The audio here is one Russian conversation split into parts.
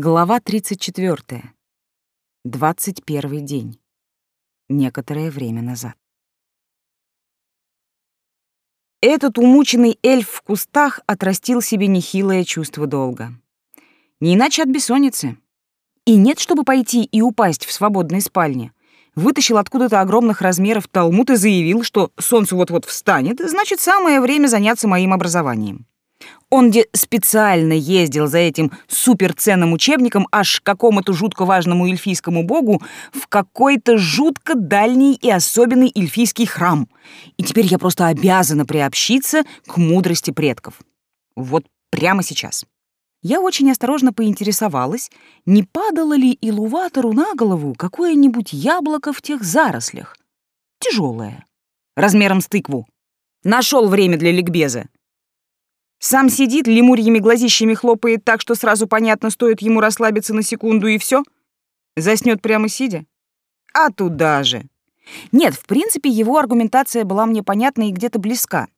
Глава 34. 21 день. Некоторое время назад. Этот умученный эльф в кустах отрастил себе нехилое чувство долга. Не иначе от бессонницы. И нет, чтобы пойти и упасть в свободной спальне. Вытащил откуда-то огромных размеров талмуд и заявил, что солнце вот-вот встанет, значит, самое время заняться моим образованием. Он где специально ездил за этим суперценным учебником аж к какому-то жутко важному эльфийскому богу в какой-то жутко дальний и особенный эльфийский храм. И теперь я просто обязана приобщиться к мудрости предков. Вот прямо сейчас. Я очень осторожно поинтересовалась, не падало ли Илуватору на голову какое-нибудь яблоко в тех зарослях. Тяжелое, размером с тыкву. Нашел время для ликбеза. Сам сидит, лемурьими глазищами хлопает так, что сразу понятно, стоит ему расслабиться на секунду и все. Заснет прямо сидя. А туда же. Нет, в принципе, его аргументация была мне понятна и где-то близка.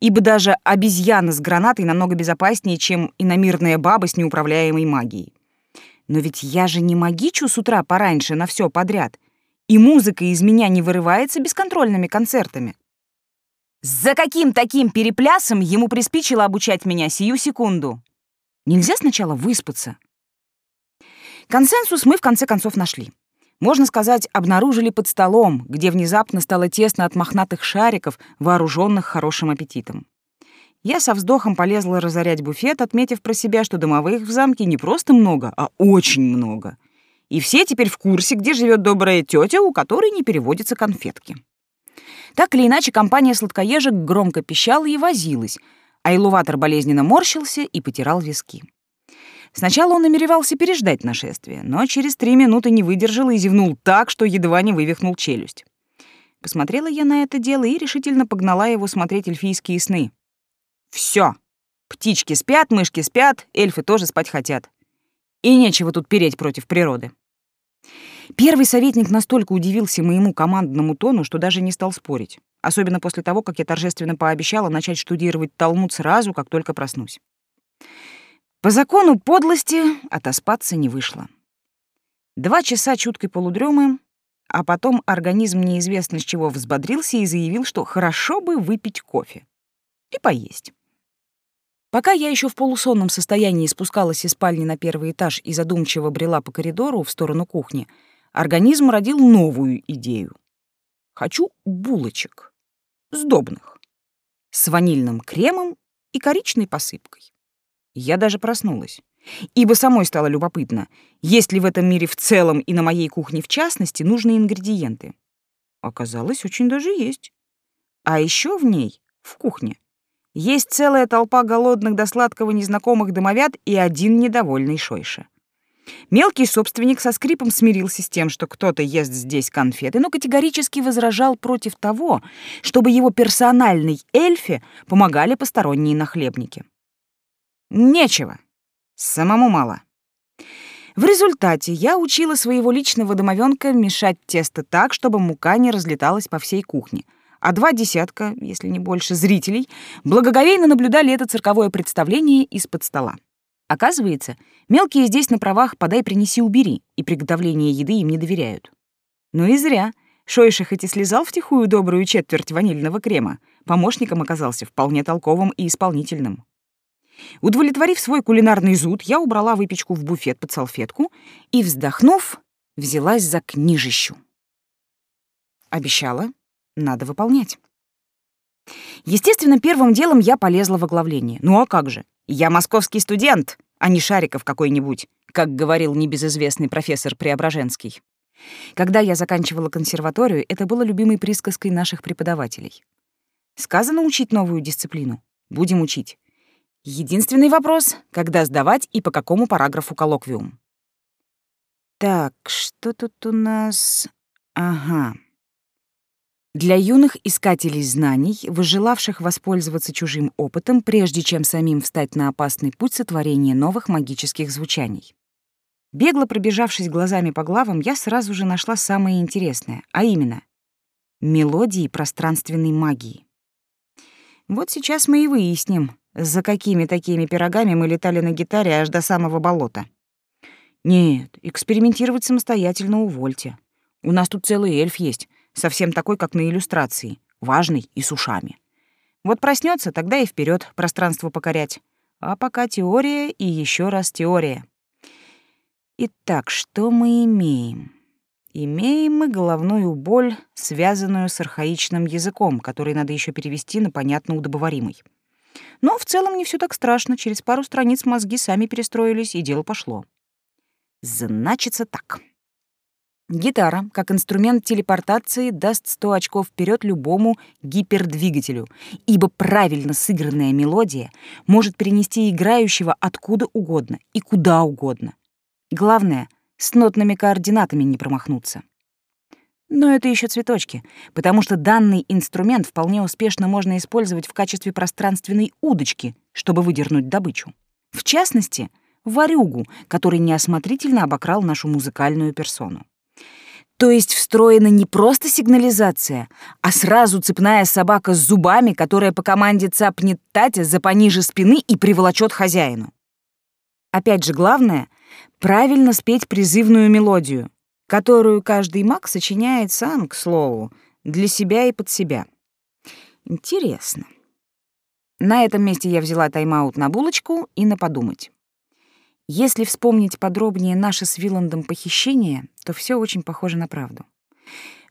Ибо даже обезьяна с гранатой намного безопаснее, чем иномирная баба с неуправляемой магией. Но ведь я же не магичу с утра пораньше на все подряд. И музыка из меня не вырывается бесконтрольными концертами. За каким таким переплясом ему приспичило обучать меня сию секунду? Нельзя сначала выспаться. Консенсус мы в конце концов нашли. Можно сказать, обнаружили под столом, где внезапно стало тесно от мохнатых шариков, вооруженных хорошим аппетитом. Я со вздохом полезла разорять буфет, отметив про себя, что домовых в замке не просто много, а очень много. И все теперь в курсе, где живет добрая тетя, у которой не переводятся конфетки. Так или иначе, компания сладкоежек громко пищала и возилась, а Илуватор болезненно морщился и потирал виски. Сначала он намеревался переждать нашествие, но через три минуты не выдержал и зевнул так, что едва не вывихнул челюсть. Посмотрела я на это дело и решительно погнала его смотреть эльфийские сны. Все, Птички спят, мышки спят, эльфы тоже спать хотят. И нечего тут переть против природы. Первый советник настолько удивился моему командному тону, что даже не стал спорить. Особенно после того, как я торжественно пообещала начать штудировать Талмуд сразу, как только проснусь. По закону подлости отоспаться не вышло. Два часа чуткой полудремы, а потом организм неизвестно с чего взбодрился и заявил, что хорошо бы выпить кофе и поесть. Пока я еще в полусонном состоянии спускалась из спальни на первый этаж и задумчиво брела по коридору в сторону кухни, организм родил новую идею. Хочу булочек. Сдобных. С ванильным кремом и коричной посыпкой. Я даже проснулась. Ибо самой стало любопытно, есть ли в этом мире в целом и на моей кухне в частности нужные ингредиенты. Оказалось, очень даже есть. А еще в ней, в кухне, есть целая толпа голодных до сладкого незнакомых домовят и один недовольный Шойша. Мелкий собственник со скрипом смирился с тем, что кто-то ест здесь конфеты, но категорически возражал против того, чтобы его персональной эльфе помогали посторонние нахлебники. Нечего. Самому мало. В результате я учила своего личного домовенка мешать тесто так, чтобы мука не разлеталась по всей кухне, а два десятка, если не больше, зрителей благоговейно наблюдали это цирковое представление из-под стола. Оказывается, мелкие здесь на правах «подай, принеси, убери», и приготовление еды им не доверяют. Ну и зря. Шойша хоть и слезал втихую добрую четверть ванильного крема, помощником оказался вполне толковым и исполнительным. Удовлетворив свой кулинарный зуд, я убрала выпечку в буфет под салфетку и, вздохнув, взялась за книжищу. Обещала, надо выполнять. Естественно, первым делом я полезла в оглавление. Ну а как же? Я московский студент, а не Шариков какой-нибудь, как говорил небезызвестный профессор Преображенский. Когда я заканчивала консерваторию, это было любимой присказкой наших преподавателей. Сказано учить новую дисциплину. Будем учить. Единственный вопрос — когда сдавать и по какому параграфу коллоквиум. Так, что тут у нас... Ага. Для юных искателей знаний, выжелавших воспользоваться чужим опытом, прежде чем самим встать на опасный путь сотворения новых магических звучаний. Бегло пробежавшись глазами по главам, я сразу же нашла самое интересное, а именно — мелодии пространственной магии. Вот сейчас мы и выясним, за какими такими пирогами мы летали на гитаре аж до самого болота. Нет, экспериментировать самостоятельно увольте. У нас тут целый эльф есть, совсем такой, как на иллюстрации, важный и с ушами. Вот проснется, тогда и вперед пространство покорять. А пока теория и еще раз теория. Итак, что мы имеем? Имеем мы головную боль, связанную с архаичным языком, который надо еще перевести на понятно удобоваримый. Но в целом не все так страшно. Через пару страниц мозги сами перестроились, и дело пошло. Значится так. Гитара, как инструмент телепортации, даст 100 очков вперед любому гипердвигателю, ибо правильно сыгранная мелодия может перенести играющего откуда угодно и куда угодно. Главное, с нотными координатами не промахнуться. Но это еще цветочки, потому что данный инструмент вполне успешно можно использовать в качестве пространственной удочки, чтобы выдернуть добычу. В частности, варюгу, который неосмотрительно обокрал нашу музыкальную персону. То есть встроена не просто сигнализация, а сразу цепная собака с зубами, которая по команде цапнет Татя за пониже спины и приволочет хозяину. Опять же, главное — правильно спеть призывную мелодию, которую каждый маг сочиняет сам, к слову, для себя и под себя. Интересно. На этом месте я взяла тайм-аут на булочку и на подумать. Если вспомнить подробнее наше с Виландом похищение, то все очень похоже на правду.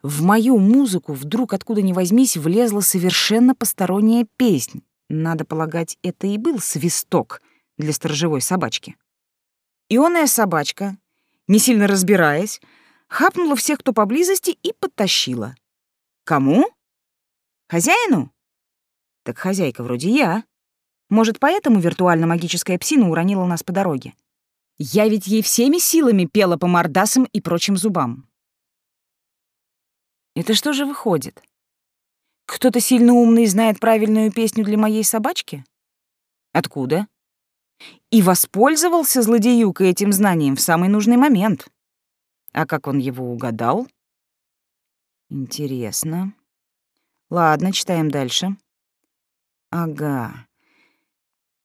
В мою музыку вдруг откуда ни возьмись влезла совершенно посторонняя песнь. Надо полагать, это и был свисток для сторожевой собачки. Ионная собачка, не сильно разбираясь, хапнула всех, кто поблизости, и подтащила. Кому? Хозяину? Так хозяйка вроде я. Может, поэтому виртуально-магическая псина уронила нас по дороге? Я ведь ей всеми силами пела по мордасам и прочим зубам. Это что же выходит? Кто-то сильно умный знает правильную песню для моей собачки? Откуда? И воспользовался злодеюка этим знанием в самый нужный момент. А как он его угадал? Интересно. Ладно, читаем дальше. Ага.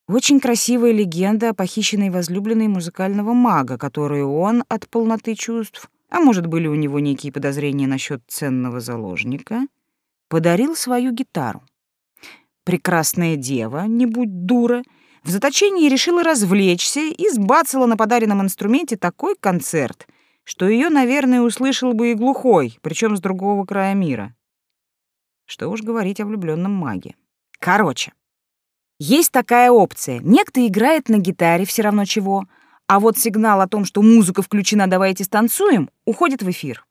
Очень красивая легенда о похищенной возлюбленной музыкального мага, которую он от полноты чувств, а может, были у него некие подозрения насчет ценного заложника, подарил свою гитару. Прекрасная дева, не будь дура, в заточении решила развлечься и сбацала на подаренном инструменте такой концерт, что ее, наверное, услышал бы и глухой, причем с другого края мира. Что уж говорить о влюбленном маге. Короче, есть такая опция. Некто играет на гитаре все равно чего, а вот сигнал о том, что музыка включена «давайте станцуем», уходит в эфир.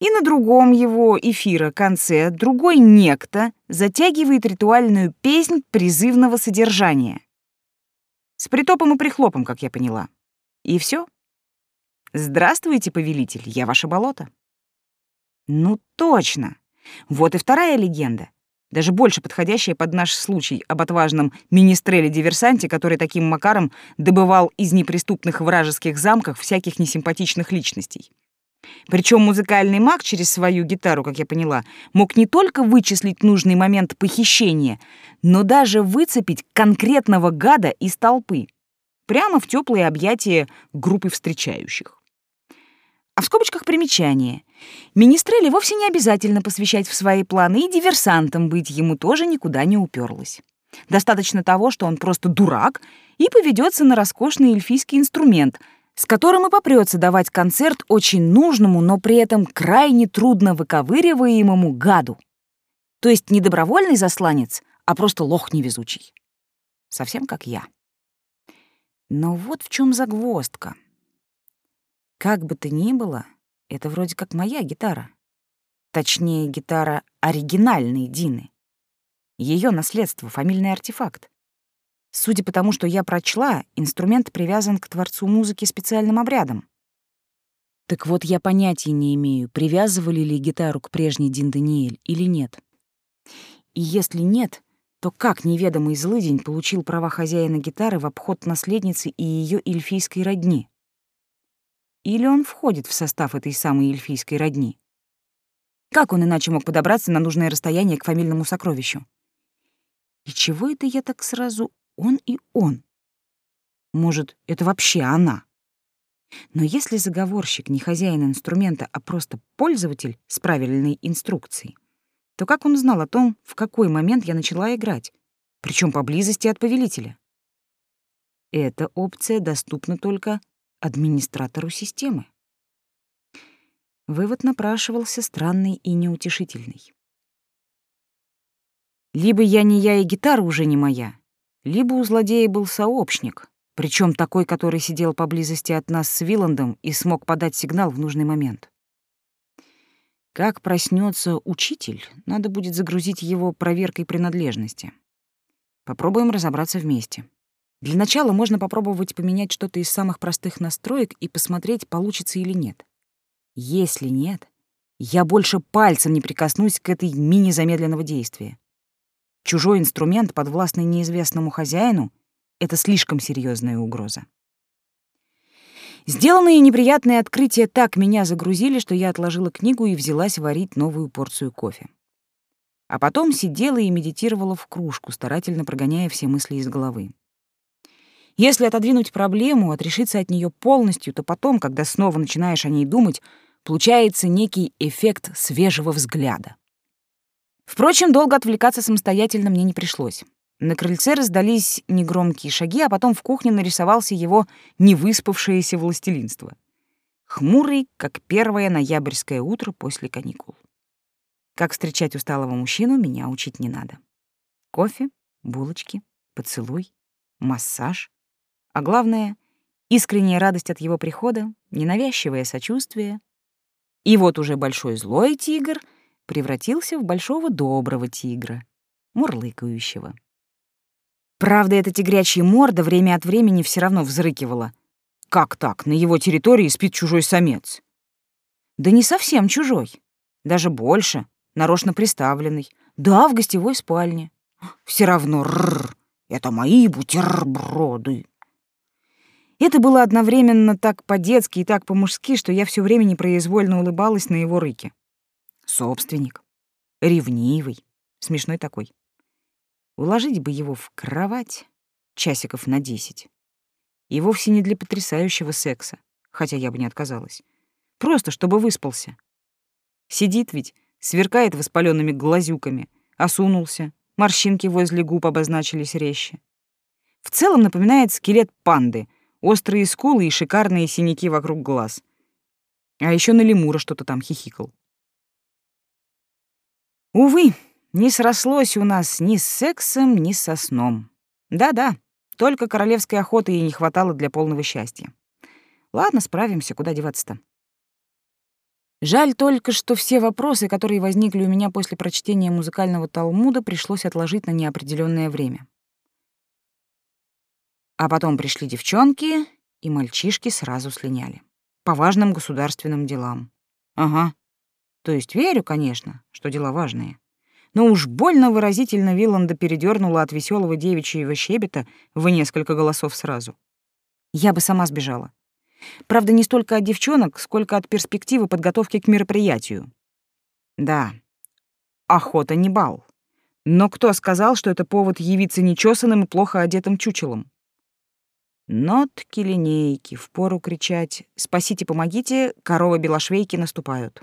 И на другом его эфира конце другой некто затягивает ритуальную песнь призывного содержания. С притопом и прихлопом, как я поняла. И все. Здравствуйте, повелитель, я ваше болото. Ну точно. Вот и вторая легенда даже больше подходящая под наш случай об отважном министреле-диверсанте, который таким макаром добывал из неприступных вражеских замков всяких несимпатичных личностей. Причем музыкальный маг через свою гитару, как я поняла, мог не только вычислить нужный момент похищения, но даже выцепить конкретного гада из толпы, прямо в теплые объятия группы встречающих. А в скобочках примечание. Министрели вовсе не обязательно посвящать в свои планы, и диверсантом быть ему тоже никуда не уперлось. Достаточно того, что он просто дурак и поведется на роскошный эльфийский инструмент, с которым и попрется давать концерт очень нужному, но при этом крайне трудно выковыриваемому гаду. То есть не добровольный засланец, а просто лох невезучий. Совсем как я. Но вот в чем загвоздка. Как бы то ни было, это вроде как моя гитара. Точнее, гитара оригинальной Дины. Ее наследство, фамильный артефакт. Судя по тому, что я прочла, инструмент привязан к творцу музыки специальным обрядом. Так вот, я понятия не имею, привязывали ли гитару к прежней Дин Даниэль или нет. И если нет, то как неведомый злыдень получил права хозяина гитары в обход наследницы и ее эльфийской родни? Или он входит в состав этой самой эльфийской родни? Как он иначе мог подобраться на нужное расстояние к фамильному сокровищу? И чего это я так сразу он и он? Может, это вообще она? Но если заговорщик не хозяин инструмента, а просто пользователь с правильной инструкцией, то как он знал о том, в какой момент я начала играть, причем поблизости от повелителя? Эта опция доступна только администратору системы. Вывод напрашивался странный и неутешительный. Либо я не я и гитара уже не моя, либо у злодея был сообщник, причем такой, который сидел поблизости от нас с Виландом и смог подать сигнал в нужный момент. Как проснется учитель, надо будет загрузить его проверкой принадлежности. Попробуем разобраться вместе. Для начала можно попробовать поменять что-то из самых простых настроек и посмотреть, получится или нет. Если нет, я больше пальцем не прикоснусь к этой мини-замедленного действия. Чужой инструмент, подвластный неизвестному хозяину, это слишком серьезная угроза. Сделанные неприятные открытия так меня загрузили, что я отложила книгу и взялась варить новую порцию кофе. А потом сидела и медитировала в кружку, старательно прогоняя все мысли из головы. Если отодвинуть проблему, отрешиться от нее полностью, то потом, когда снова начинаешь о ней думать, получается некий эффект свежего взгляда. Впрочем, долго отвлекаться самостоятельно мне не пришлось. На крыльце раздались негромкие шаги, а потом в кухне нарисовался его невыспавшееся властелинство. Хмурый, как первое ноябрьское утро после каникул. Как встречать усталого мужчину, меня учить не надо. Кофе, булочки, поцелуй, массаж. А главное — искренняя радость от его прихода, ненавязчивое сочувствие. И вот уже большой злой тигр превратился в большого доброго тигра, мурлыкающего. Правда, эта тигрячья морда время от времени все равно взрыкивала. Как так? На его территории спит чужой самец. Да не совсем чужой. Даже больше. Нарочно приставленный. Да, в гостевой спальне. Все равно рр. Это мои бутерброды. Это было одновременно так по-детски и так по-мужски, что я все время непроизвольно улыбалась на его рыке. Собственник. Ревнивый. Смешной такой. Уложить бы его в кровать часиков на десять. И вовсе не для потрясающего секса, хотя я бы не отказалась. Просто чтобы выспался. Сидит ведь, сверкает воспаленными глазюками, осунулся, морщинки возле губ обозначились резче. В целом напоминает скелет панды, острые скулы и шикарные синяки вокруг глаз. А еще на лемура что-то там хихикал. Увы, не срослось у нас ни с сексом, ни со сном. Да-да, только королевской охоты ей не хватало для полного счастья. Ладно, справимся, куда деваться-то. Жаль только, что все вопросы, которые возникли у меня после прочтения музыкального Талмуда, пришлось отложить на неопределённое время. А потом пришли девчонки, и мальчишки сразу слиняли. По важным государственным делам. Ага. То есть верю, конечно, что дела важные но уж больно выразительно Виланда передернула от веселого девичьего щебета в несколько голосов сразу. Я бы сама сбежала. Правда, не столько от девчонок, сколько от перспективы подготовки к мероприятию. Да, охота не бал. Но кто сказал, что это повод явиться нечесанным и плохо одетым чучелом? Нотки линейки, впору кричать «Спасите, помогите!» коровы-белошвейки наступают.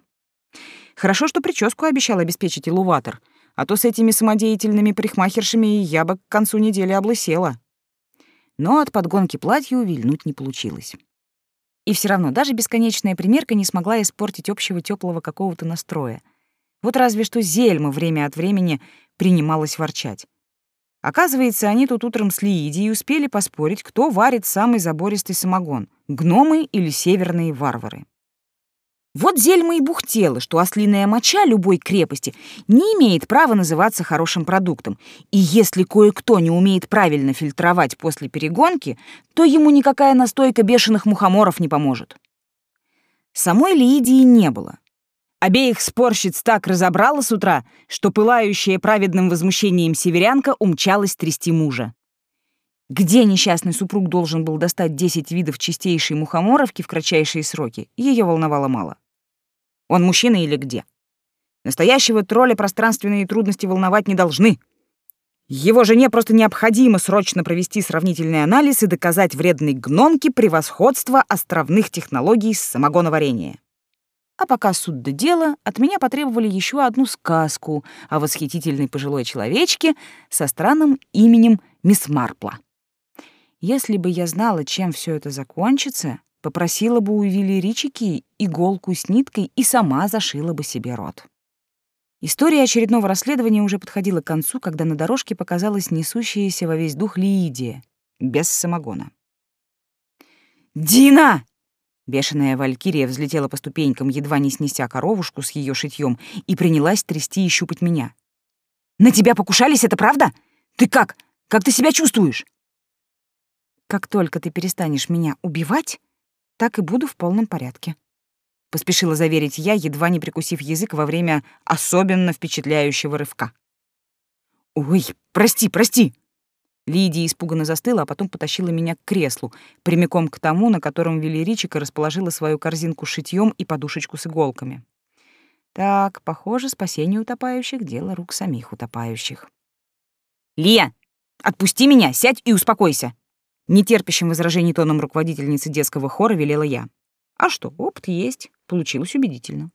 Хорошо, что прическу обещал обеспечить илуватор, а то с этими самодеятельными парикмахершами я бы к концу недели облысела. Но от подгонки платья увильнуть не получилось. И все равно даже бесконечная примерка не смогла испортить общего теплого какого-то настроя. Вот разве что Зельма время от времени принималась ворчать. Оказывается, они тут утром с Лиидией успели поспорить, кто варит самый забористый самогон — гномы или северные варвары. Вот Зельма и бухтела, что ослиная моча любой крепости не имеет права называться хорошим продуктом, и если кое-кто не умеет правильно фильтровать после перегонки, то ему никакая настойка бешеных мухоморов не поможет. Самой Лидии не было. Обеих спорщиц так разобрала с утра, что пылающая праведным возмущением северянка умчалась трясти мужа. Где несчастный супруг должен был достать 10 видов чистейшей мухоморовки в кратчайшие сроки, ее волновало мало. Он мужчина или где? Настоящего тролля пространственные трудности волновать не должны. Его жене просто необходимо срочно провести сравнительный анализ и доказать вредной гномке превосходство островных технологий самогоноварения. А пока суд до дела, от меня потребовали еще одну сказку о восхитительной пожилой человечке со странным именем Мисс Марпла. Если бы я знала, чем все это закончится, попросила бы у велеричики иголку с ниткой и сама зашила бы себе рот. История очередного расследования уже подходила к концу, когда на дорожке показалась несущаяся во весь дух Лидия, без самогона. «Дина!» Бешеная валькирия взлетела по ступенькам, едва не снеся коровушку с ее шитьем, и принялась трясти и щупать меня. «На тебя покушались, это правда? Ты как? Как ты себя чувствуешь?» «Как только ты перестанешь меня убивать, так и буду в полном порядке», — поспешила заверить я, едва не прикусив язык во время особенно впечатляющего рывка. «Ой, прости, прости!» Лидия испуганно застыла, а потом потащила меня к креслу, прямиком к тому, на котором Велеричика расположила свою корзинку с шитьем и подушечку с иголками. Так, похоже, спасение утопающих — дело рук самих утопающих. «Лия, отпусти меня, сядь и успокойся!» Нетерпящим возражений тоном руководительницы детского хора велела я. А что, опыт есть. Получилось убедительно.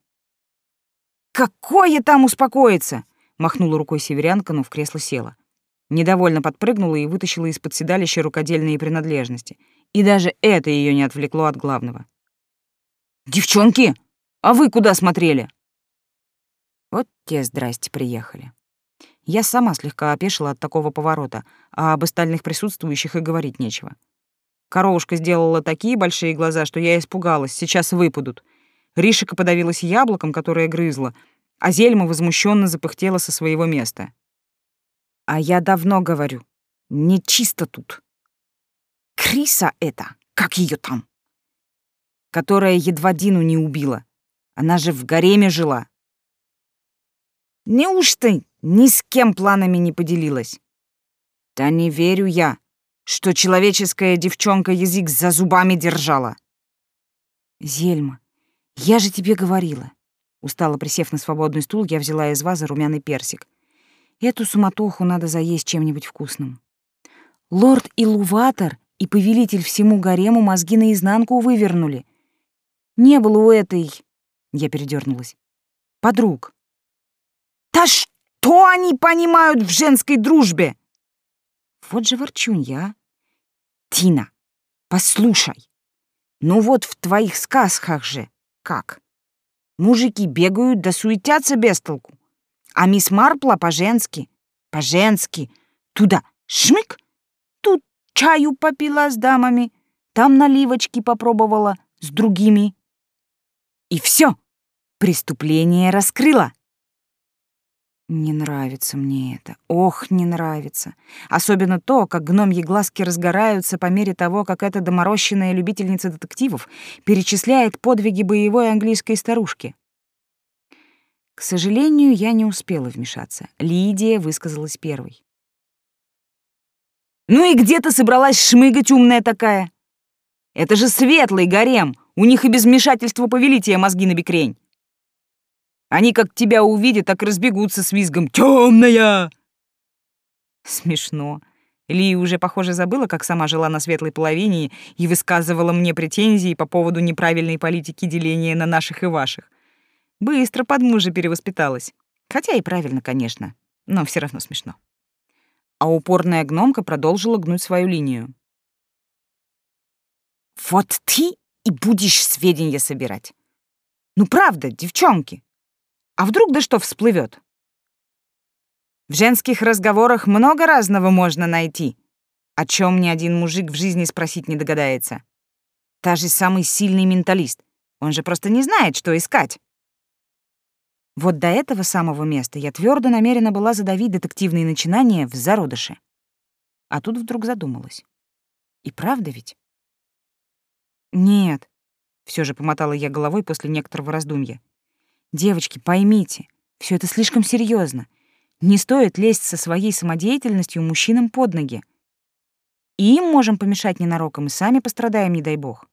«Какое там успокоиться?» — махнула рукой северянка, но в кресло села. Недовольно подпрыгнула и вытащила из-под седалища рукодельные принадлежности. И даже это ее не отвлекло от главного. «Девчонки, а вы куда смотрели?» Вот те здрасте приехали. Я сама слегка опешила от такого поворота, а об остальных присутствующих и говорить нечего. Коровушка сделала такие большие глаза, что я испугалась, сейчас выпадут. Ришика подавилась яблоком, которое грызла, а Зельма возмущенно запыхтела со своего места. А я давно говорю, не чисто тут. Криса это, как ее там? Которая едва Дину не убила. Она же в гареме жила. Неужто ни с кем планами не поделилась? Да не верю я что человеческая девчонка язык за зубами держала. Зельма, я же тебе говорила. Устало присев на свободный стул, я взяла из вазы румяный персик. Эту суматоху надо заесть чем-нибудь вкусным. Лорд Илуватор и повелитель всему гарему мозги наизнанку вывернули. Не было у этой... Я передернулась. Подруг. Да что они понимают в женской дружбе? Вот же ворчунья, Тина, послушай. Ну вот в твоих сказках же как? Мужики бегают да суетятся без толку. А мисс Марпла по-женски, по-женски. Туда шмык, тут чаю попила с дамами, там наливочки попробовала с другими. И все, преступление раскрыла. Не нравится мне это. Ох, не нравится. Особенно то, как гномьи глазки разгораются по мере того, как эта доморощенная любительница детективов перечисляет подвиги боевой английской старушки. К сожалению, я не успела вмешаться. Лидия высказалась первой. «Ну и где ты собралась шмыгать, умная такая? Это же светлый гарем, у них и без вмешательства повелития мозги на бекрень. Они как тебя увидят, так разбегутся с визгом «Тёмная!» Смешно. Ли уже, похоже, забыла, как сама жила на светлой половине и высказывала мне претензии по поводу неправильной политики деления на наших и ваших. Быстро под мужа перевоспиталась. Хотя и правильно, конечно, но все равно смешно. А упорная гномка продолжила гнуть свою линию. «Вот ты и будешь сведения собирать. Ну правда, девчонки, а вдруг да что всплывет? В женских разговорах много разного можно найти, о чем ни один мужик в жизни спросить не догадается. Та же самый сильный менталист. Он же просто не знает, что искать. Вот до этого самого места я твердо намерена была задавить детективные начинания в зародыше. А тут вдруг задумалась. И правда ведь? Нет, все же помотала я головой после некоторого раздумья. Девочки, поймите, все это слишком серьезно. Не стоит лезть со своей самодеятельностью мужчинам под ноги. И им можем помешать ненароком, и сами пострадаем, не дай бог.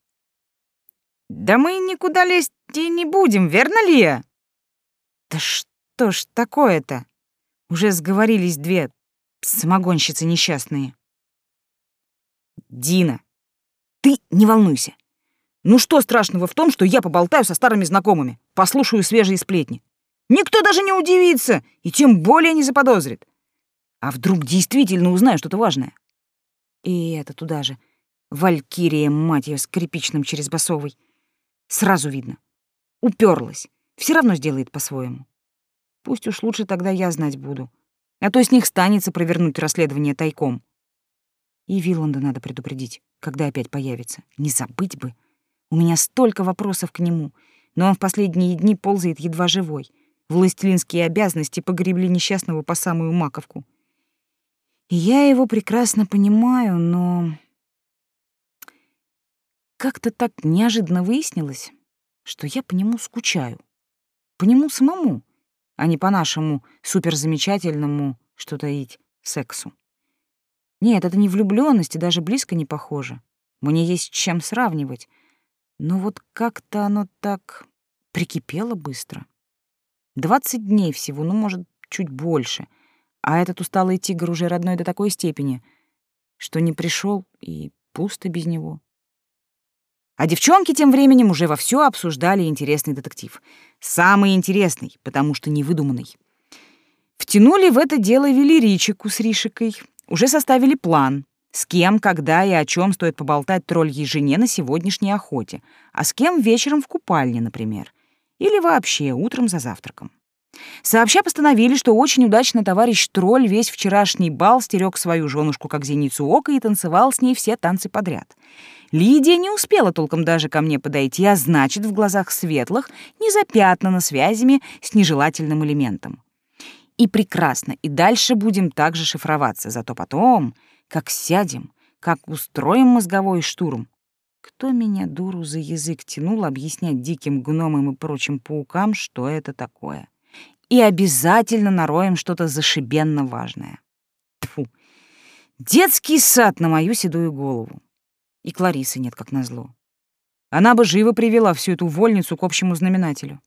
Да мы никуда лезть и не будем, верно, Лия? Да что ж такое-то? Уже сговорились две Самогонщицы несчастные. Дина, ты не волнуйся. Ну что страшного в том, что я поболтаю со старыми знакомыми, послушаю свежие сплетни? Никто даже не удивится и тем более не заподозрит. А вдруг действительно узнаю что-то важное? И это туда же. Валькирия, мать её, скрипичным через басовый. Сразу видно. Уперлась. Все равно сделает по-своему. Пусть уж лучше тогда я знать буду. А то с них станется провернуть расследование тайком. И Виланда надо предупредить, когда опять появится. Не забыть бы. У меня столько вопросов к нему, но он в последние дни ползает едва живой. Властелинские обязанности погребли несчастного по самую маковку. И я его прекрасно понимаю, но... Как-то так неожиданно выяснилось, что я по нему скучаю. По нему самому, а не по нашему суперзамечательному, что таить, сексу. Нет, это не влюблённость и даже близко не похоже. Мне есть чем сравнивать. Но вот как-то оно так прикипело быстро. Двадцать дней всего, ну, может, чуть больше — а этот усталый тигр уже родной до такой степени, что не пришел и пусто без него. А девчонки тем временем уже вовсю обсуждали интересный детектив. Самый интересный, потому что невыдуманный. Втянули в это дело Велеричику с Ришикой. Уже составили план, с кем, когда и о чем стоит поболтать тролльей жене на сегодняшней охоте, а с кем вечером в купальне, например. Или вообще утром за завтраком. Сообща постановили, что очень удачно товарищ Тролль весь вчерашний бал стерег свою женушку как зеницу ока и танцевал с ней все танцы подряд. Лидия не успела толком даже ко мне подойти, а значит, в глазах светлых не запятнана связями с нежелательным элементом. И прекрасно, и дальше будем также шифроваться, зато потом, как сядем, как устроим мозговой штурм, кто меня, дуру, за язык тянул объяснять диким гномам и прочим паукам, что это такое? и обязательно нароем что-то зашибенно важное. Тфу. Детский сад на мою седую голову. И Кларисы нет, как назло. Она бы живо привела всю эту вольницу к общему знаменателю.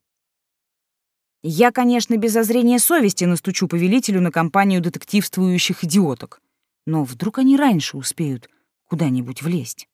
Я, конечно, без озрения совести настучу повелителю на компанию детективствующих идиоток. Но вдруг они раньше успеют куда-нибудь влезть.